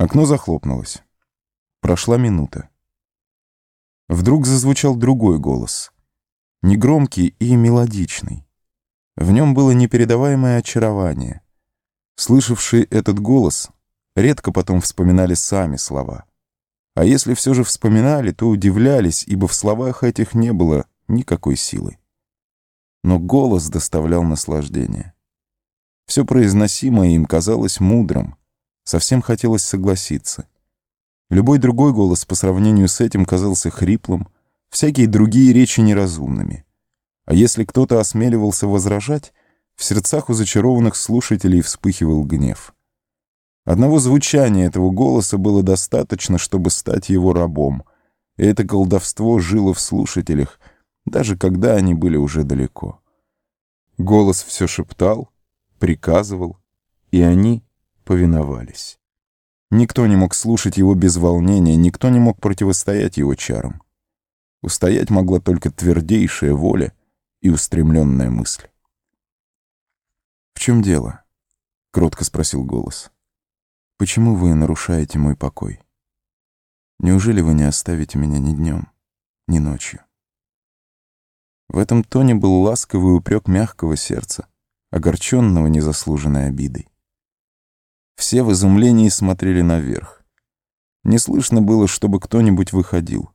Окно захлопнулось. Прошла минута. Вдруг зазвучал другой голос. Негромкий и мелодичный. В нем было непередаваемое очарование. Слышавшие этот голос редко потом вспоминали сами слова. А если все же вспоминали, то удивлялись, ибо в словах этих не было никакой силы. Но голос доставлял наслаждение. Все произносимое им казалось мудрым, совсем хотелось согласиться. Любой другой голос по сравнению с этим казался хриплым, всякие другие речи неразумными. А если кто-то осмеливался возражать, в сердцах у зачарованных слушателей вспыхивал гнев. Одного звучания этого голоса было достаточно, чтобы стать его рабом, и это колдовство жило в слушателях, даже когда они были уже далеко. Голос все шептал, приказывал, и они повиновались. Никто не мог слушать его без волнения, никто не мог противостоять его чарам. Устоять могла только твердейшая воля и устремленная мысль. «В чем дело?» — кротко спросил голос. «Почему вы нарушаете мой покой? Неужели вы не оставите меня ни днем, ни ночью?» В этом тоне был ласковый упрек мягкого сердца, огорченного незаслуженной обидой. Все в изумлении смотрели наверх. Не слышно было, чтобы кто-нибудь выходил.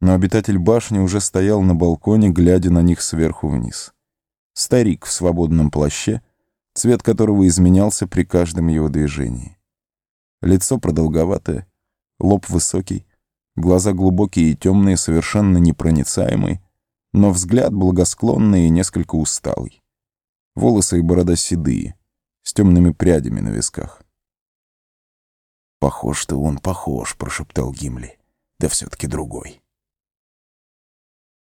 Но обитатель башни уже стоял на балконе, глядя на них сверху вниз. Старик в свободном плаще, цвет которого изменялся при каждом его движении. Лицо продолговатое, лоб высокий, глаза глубокие и темные, совершенно непроницаемые, но взгляд благосклонный и несколько усталый. Волосы и борода седые, с темными прядями на висках. «Похож-то он похож», — прошептал Гимли. «Да все-таки другой».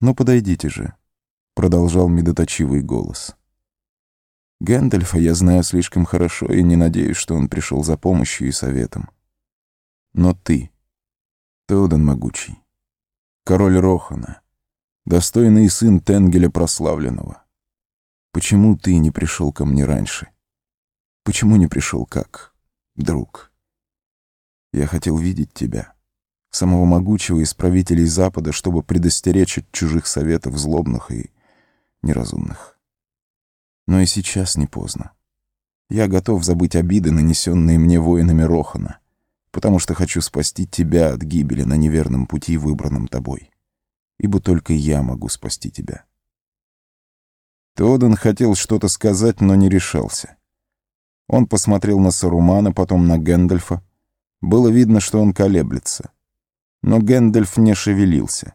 «Ну, подойдите же», — продолжал медоточивый голос. «Гэндальфа я знаю слишком хорошо и не надеюсь, что он пришел за помощью и советом. Но ты, Теоден Могучий, король Рохана, достойный сын Тенгеля Прославленного, почему ты не пришел ко мне раньше? Почему не пришел как друг?» Я хотел видеть тебя, самого могучего из правителей Запада, чтобы предостеречь от чужих советов злобных и неразумных. Но и сейчас не поздно. Я готов забыть обиды, нанесенные мне воинами Рохана, потому что хочу спасти тебя от гибели на неверном пути, выбранном тобой. Ибо только я могу спасти тебя. Тоден хотел что-то сказать, но не решался. Он посмотрел на Сарумана, потом на Гэндальфа, было видно, что он колеблется. Но Гэндальф не шевелился,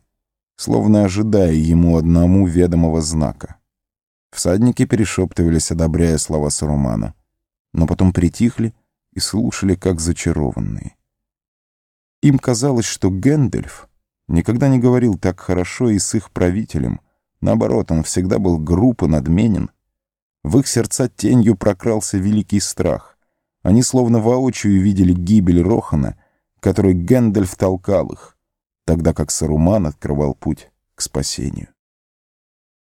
словно ожидая ему одному ведомого знака. Всадники перешептывались, одобряя слова Сарумана, но потом притихли и слушали, как зачарованные. Им казалось, что Гэндальф никогда не говорил так хорошо и с их правителем. Наоборот, он всегда был груб и надменен. В их сердца тенью прокрался великий страх. Они словно воочию видели гибель Рохана, которой Гэндальф толкал их, тогда как Саруман открывал путь к спасению.